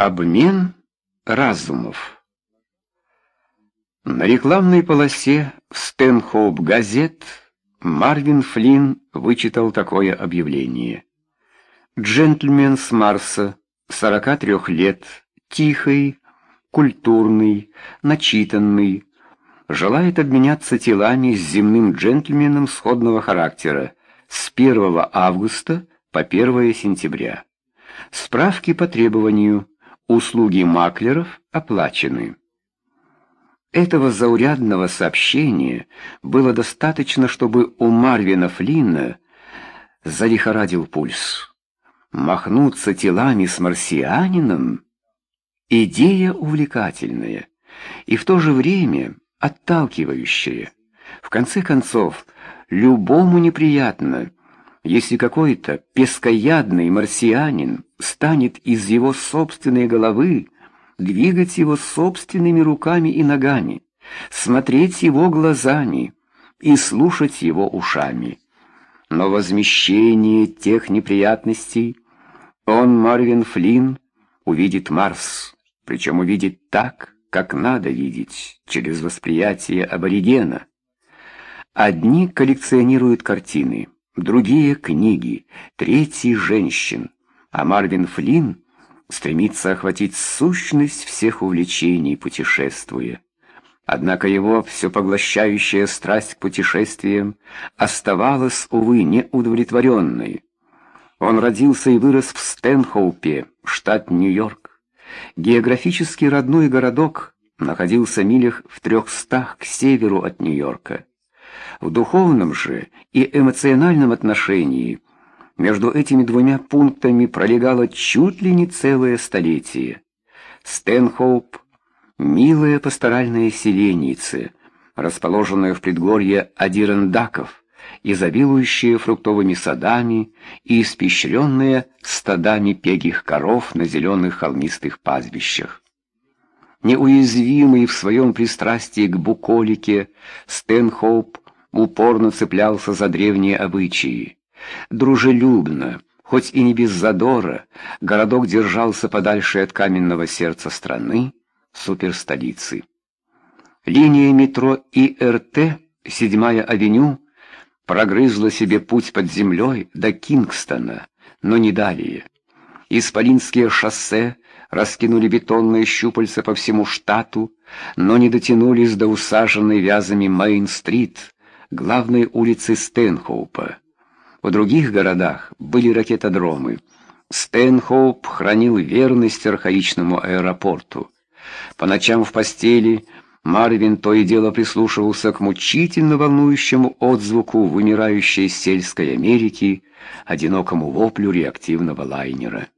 Обмен разумов. На рекламной полосе в Стэнхоуп газет Марвин Флинн вычитал такое объявление. Джентльмен с Марса, 43 лет, тихий, культурный, начитанный, желает обменяться телами с земным джентльменом сходного характера с 1 августа по 1 сентября. Справки по требованию Услуги маклеров оплачены. Этого заурядного сообщения было достаточно, чтобы у Марвина Флинна залихорадил пульс. Махнуться телами с марсианином — идея увлекательная и в то же время отталкивающая. В конце концов, любому неприятно — если какой-то пескоядный марсианин станет из его собственной головы двигать его собственными руками и ногами, смотреть его глазами и слушать его ушами. Но возмещение тех неприятностей он, Марвин Флинн, увидит Марс, причем увидит так, как надо видеть, через восприятие аборигена. Одни коллекционируют картины, другие книги, третьи женщин, а Марвин Флинн стремится охватить сущность всех увлечений, путешествуя. Однако его все поглощающая страсть к путешествиям оставалась, увы, неудовлетворенной. Он родился и вырос в Стэнхоупе, штат Нью-Йорк. Географически родной городок находился милях в трехстах к северу от Нью-Йорка. В духовном же и эмоциональном отношении между этими двумя пунктами пролегало чуть ли не целое столетие. Стэнхоуп — милая пасторальная селеница, расположенная в предгорье Адирендаков, изобилующая фруктовыми садами и испещренная стадами пегих коров на зеленых холмистых пастбищах. Неуязвимый в своем пристрастии к буколике, Стэнхоуп упорно цеплялся за древние обычаи. Дружелюбно, хоть и не без задора, городок держался подальше от каменного сердца страны, суперстолицы. Линия метро ИРТ, седьмая авеню, прогрызла себе путь под землей до Кингстона, но не далее. Исполинские шоссе раскинули бетонные щупальца по всему штату, но не дотянулись до усаженной вязами Мейн-стрит, главной улицы Стэнхоупа. В других городах были ракетодромы. Стэнхоуп хранил верность архаичному аэропорту. По ночам в постели Марвин то и дело прислушивался к мучительно волнующему отзвуку вымирающей сельской Америки, одинокому воплю реактивного лайнера.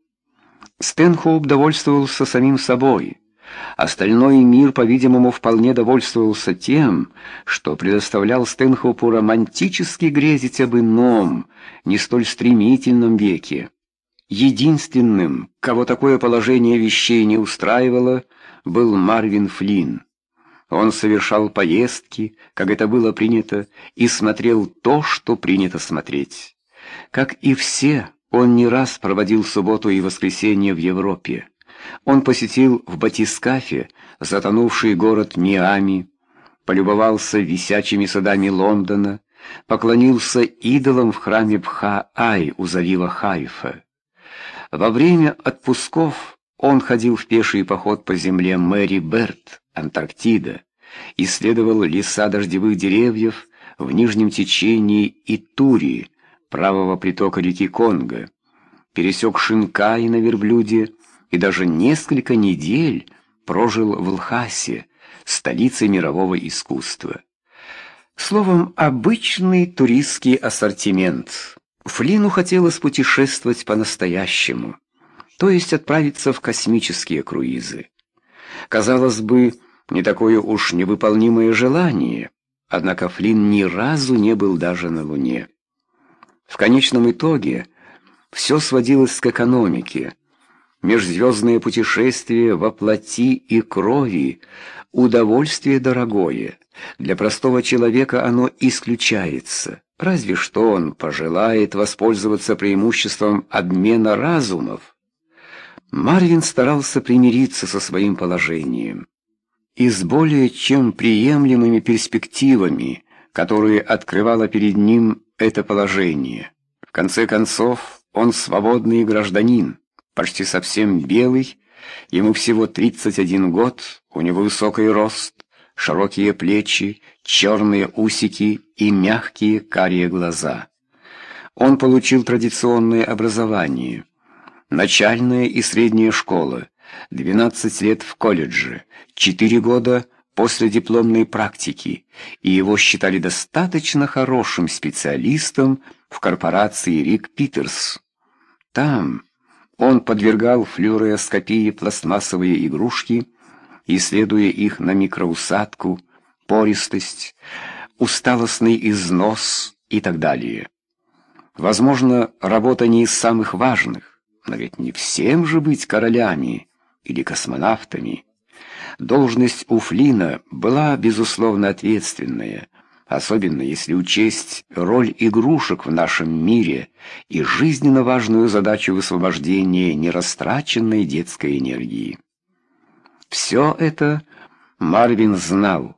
Стэнхоуп довольствовался самим собой — Остальной мир, по-видимому, вполне довольствовался тем, что предоставлял Стэнхопу романтически грезить об ином, не столь стремительном веке. Единственным, кого такое положение вещей не устраивало, был Марвин Флинн. Он совершал поездки, как это было принято, и смотрел то, что принято смотреть. Как и все, он не раз проводил субботу и воскресенье в Европе. Он посетил в Батискафе затонувший город Миами, полюбовался висячими садами Лондона, поклонился идолам в храме Бха-Ай у залива Хайфа. Во время отпусков он ходил в пеший поход по земле Мэри Берт, Антарктида, исследовал леса дождевых деревьев в нижнем течении Итури, правого притока реки Конго, пересек Шинкай на верблюде, и даже несколько недель прожил в Лхасе, столице мирового искусства. Словом, обычный туристский ассортимент. Флину хотелось путешествовать по-настоящему, то есть отправиться в космические круизы. Казалось бы, не такое уж невыполнимое желание, однако Флин ни разу не был даже на Луне. В конечном итоге все сводилось к экономике – Межзвездное путешествие во плоти и крови — удовольствие дорогое. Для простого человека оно исключается. Разве что он пожелает воспользоваться преимуществом обмена разумов. Марвин старался примириться со своим положением и с более чем приемлемыми перспективами, которые открывало перед ним это положение. В конце концов, он свободный гражданин, почти совсем белый, ему всего 31 год, у него высокий рост, широкие плечи, черные усики и мягкие карие глаза. Он получил традиционное образование – начальная и средняя школа, 12 лет в колледже, 4 года после дипломной практики, и его считали достаточно хорошим специалистом в корпорации Рик Питерс. Там он подвергал флюороскопии пластмассовые игрушки, исследуя их на микроусадку, пористость, усталостный износ и так далее. Возможно, работа не из самых важных, но ведь не всем же быть королями или космонавтами. Должность у Флина была, безусловно, ответственная, особенно если учесть роль игрушек в нашем мире и жизненно важную задачу высвобождения нерастраченной детской энергии. Все это Марвин знал,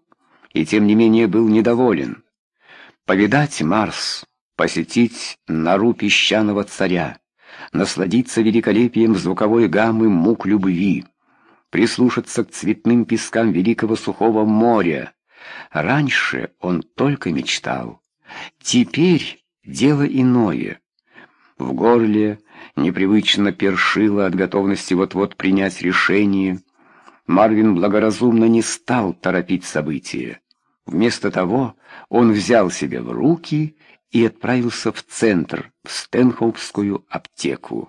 и тем не менее был недоволен. Повидать Марс, посетить нору песчаного царя, насладиться великолепием звуковой гаммы мук любви, прислушаться к цветным пескам великого сухого моря. Раньше он только мечтал. Теперь дело иное. В горле непривычно першило от готовности вот-вот принять решение. Марвин благоразумно не стал торопить события. Вместо того он взял себя в руки и отправился в центр, в Стэнхоупскую аптеку.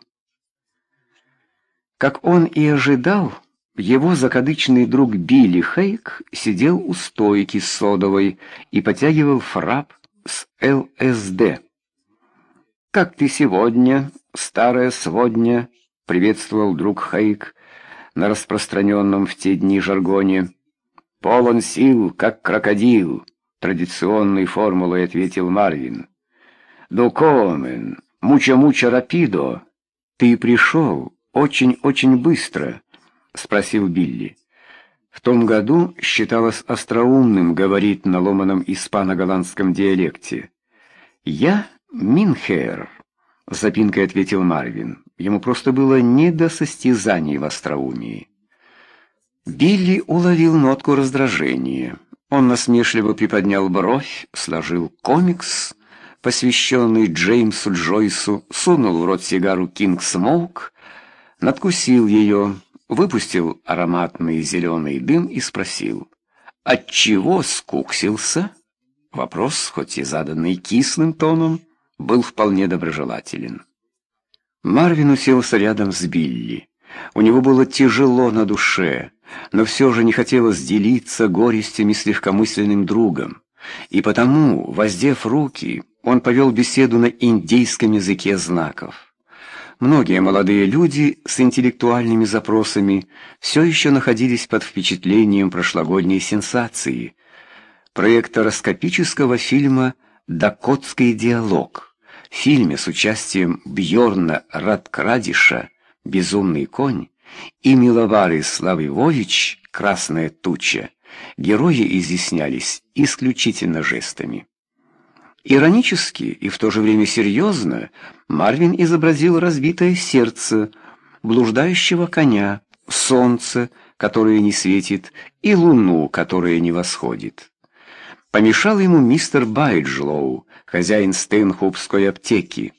Как он и ожидал, его закадычный друг Билли Хейк сидел у стойки содовой и потягивал фрап с ЛСД. «Как ты сегодня, старая сводня?» — приветствовал друг Хейк на распространенном в те дни жаргоне. «Полон сил, как крокодил», — традиционной формулой ответил Марвин. «Докомен, муча-муча рапидо». «Ты пришел очень-очень быстро», — спросил Билли. В том году считалось остроумным говорить на ломаном испано-голландском диалекте. «Я Минхер», — запинкой ответил Марвин. Ему просто было не до состязаний в остроумии. Билли уловил нотку раздражения. Он насмешливо приподнял бровь, сложил комикс посвященный Джеймсу Джойсу, сунул в рот сигару «Кинг Смоук», надкусил ее, выпустил ароматный зеленый дым и спросил, «Отчего скуксился?» Вопрос, хоть и заданный кислым тоном, был вполне доброжелателен. Марвин уселся рядом с Билли. У него было тяжело на душе, но все же не хотелось делиться горестями с легкомысленным другом. И потому, воздев руки, он повел беседу на индейском языке знаков. Многие молодые люди с интеллектуальными запросами все еще находились под впечатлением прошлогодней сенсации проектороскопического фильма «Дакотский диалог». Фильме с участием Бьорна Радкрадиша «Безумный конь» и Миловары Славивович «Красная туча» герои изъяснялись исключительно жестами. Иронически и в то же время серьезно Марвин изобразил разбитое сердце, блуждающего коня, солнце, которое не светит, и луну, которая не восходит. Помешал ему мистер Байджлоу, хозяин Стэнхопской аптеки.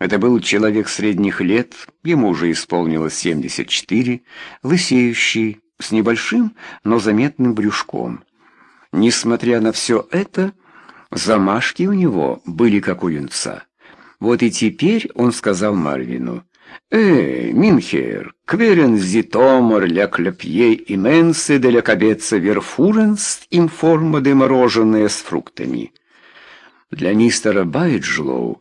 Это был человек средних лет, ему уже исполнилось 74, лысеющий, с небольшим, но заметным брюшком. Несмотря на все это, Замашки у него были как у юнца. Вот и теперь он сказал Марвину, «Э, Минхер, кверен зитомор ля кляпье именсы де ля кабеца верфуренс им форма де мороженое с фруктами». Для мистера Байджлоу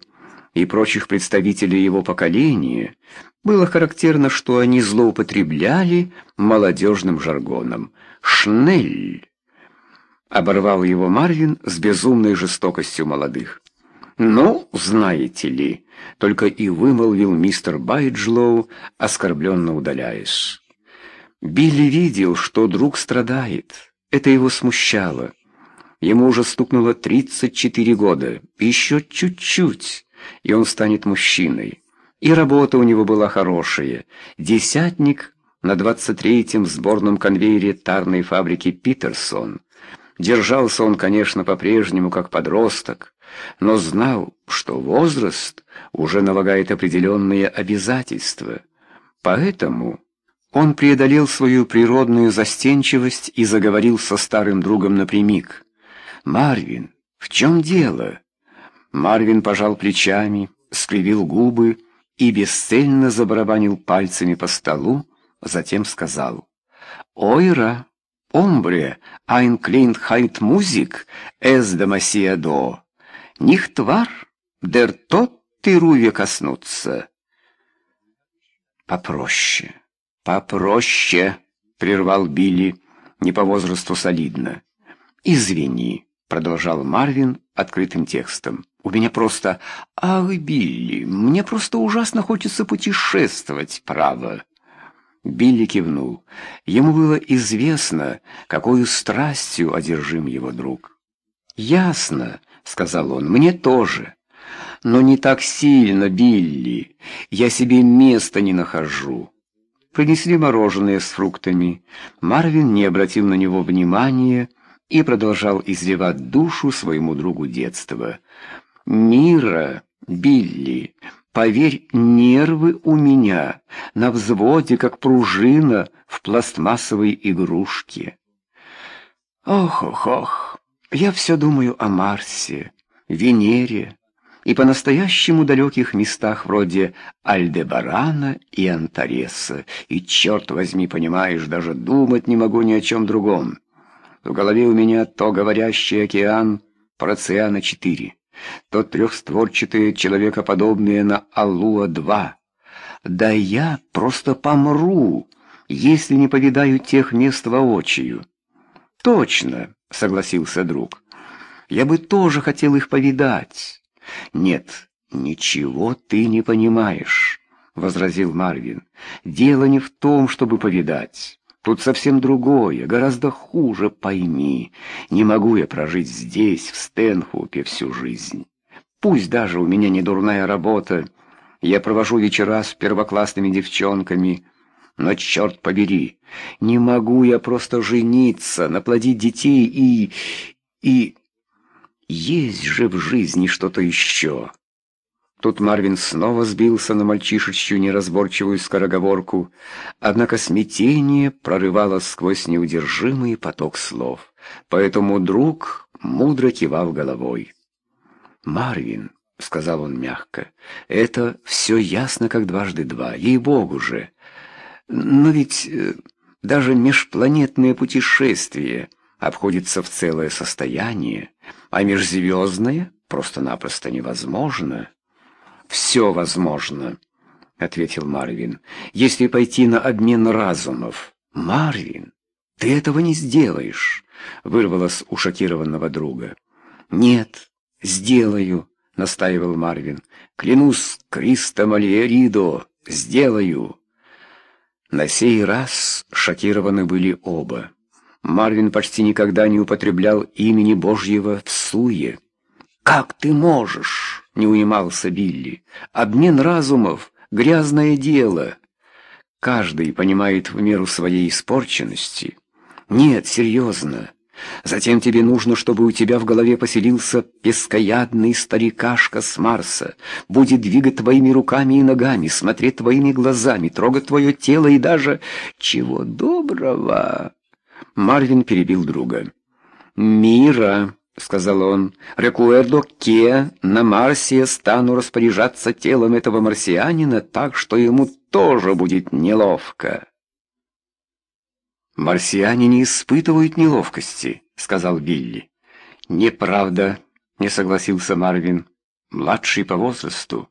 и прочих представителей его поколения было характерно, что они злоупотребляли молодежным жаргоном. «Шнель» оборвал его Марвин с безумной жестокостью молодых. «Ну, знаете ли», — только и вымолвил мистер Байджлоу, оскорбленно удаляясь. Билли видел, что друг страдает. Это его смущало. Ему уже стукнуло 34 года, еще чуть-чуть, и он станет мужчиной. И работа у него была хорошая. Десятник на 23-м сборном конвейере тарной фабрики «Питерсон». Держался он, конечно, по-прежнему как подросток, но знал, что возраст уже налагает определенные обязательства. Поэтому он преодолел свою природную застенчивость и заговорил со старым другом напрямик. «Марвин, в чем дело?» Марвин пожал плечами, скривил губы и бесцельно забарабанил пальцами по столу, затем сказал «Ойра, омбре, ein klint halt Musik, es demasiado, nicht wahr, der тот ты руве коснуться». «Попроще, попроще», — прервал Билли, не по возрасту солидно. «Извини», — продолжал Марвин открытым текстом. «У меня просто... Ах, Билли, мне просто ужасно хочется путешествовать, право». Билли кивнул. Ему было известно, какой страстью одержим его друг. «Ясно», — сказал он, — «мне тоже. Но не так сильно, Билли. Я себе места не нахожу». Принесли мороженое с фруктами. Марвин не обратил на него внимания и продолжал изливать душу своему другу детства. «Мира, Билли, Поверь, нервы у меня на взводе, как пружина в пластмассовой игрушке. Ох-ох-ох, я все думаю о Марсе, Венере и по-настоящему далеких местах вроде Альдебарана и Антареса. И, черт возьми, понимаешь, даже думать не могу ни о чем другом. В голове у меня то говорящий океан Проциана-4 то трехстворчатые человекоподобные на Аллуа-2. Да я просто помру, если не повидаю тех мест воочию. Точно, согласился друг. Я бы тоже хотел их повидать. Нет, ничего ты не понимаешь, возразил Марвин. Дело не в том, чтобы повидать. Тут совсем другое, гораздо хуже, пойми. Не могу я прожить здесь, в Стэнхупе, всю жизнь. Пусть даже у меня не дурная работа, я провожу вечера с первоклассными девчонками, но, черт побери, не могу я просто жениться, наплодить детей и... и... Есть же в жизни что-то еще. Тут Марвин снова сбился на мальчишечью неразборчивую скороговорку, однако смятение прорывалось сквозь неудержимый поток слов, поэтому друг мудро кивал головой. «Марвин», — сказал он мягко, — «это все ясно, как дважды два, ей-богу же. Но ведь э, даже межпланетное путешествие обходится в целое состояние, а межзвездное просто-напросто невозможно». «Все возможно», — ответил Марвин, — «если пойти на обмен разумов». «Марвин, ты этого не сделаешь», — вырвалось у шокированного друга. «Нет, сделаю», — настаивал Марвин. «Клянусь Кристом Альеридо, сделаю». На сей раз шокированы были оба. Марвин почти никогда не употреблял имени Божьего в суе. «Как ты можешь?» Не унимался Билли. «Обмен разумов — грязное дело. Каждый понимает в меру своей испорченности. Нет, серьезно. Затем тебе нужно, чтобы у тебя в голове поселился пескоядный старикашка с Марса, будет двигать твоими руками и ногами, смотреть твоими глазами, трогать твое тело и даже... Чего доброго!» Марвин перебил друга. «Мира!» — сказал он, — «рекуэрдо ке на Марсе стану распоряжаться телом этого марсианина так, что ему тоже будет неловко». «Марсиане не испытывают неловкости», — сказал Билли. «Неправда», — не согласился Марвин. «Младший по возрасту.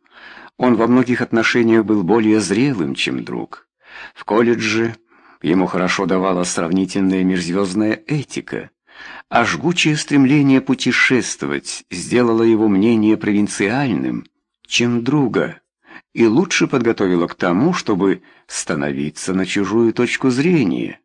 Он во многих отношениях был более зрелым, чем друг. В колледже ему хорошо давала сравнительная межзвездная этика». А жгучее стремление путешествовать сделало его мнение провинциальным, чем друга, и лучше подготовило к тому, чтобы становиться на чужую точку зрения.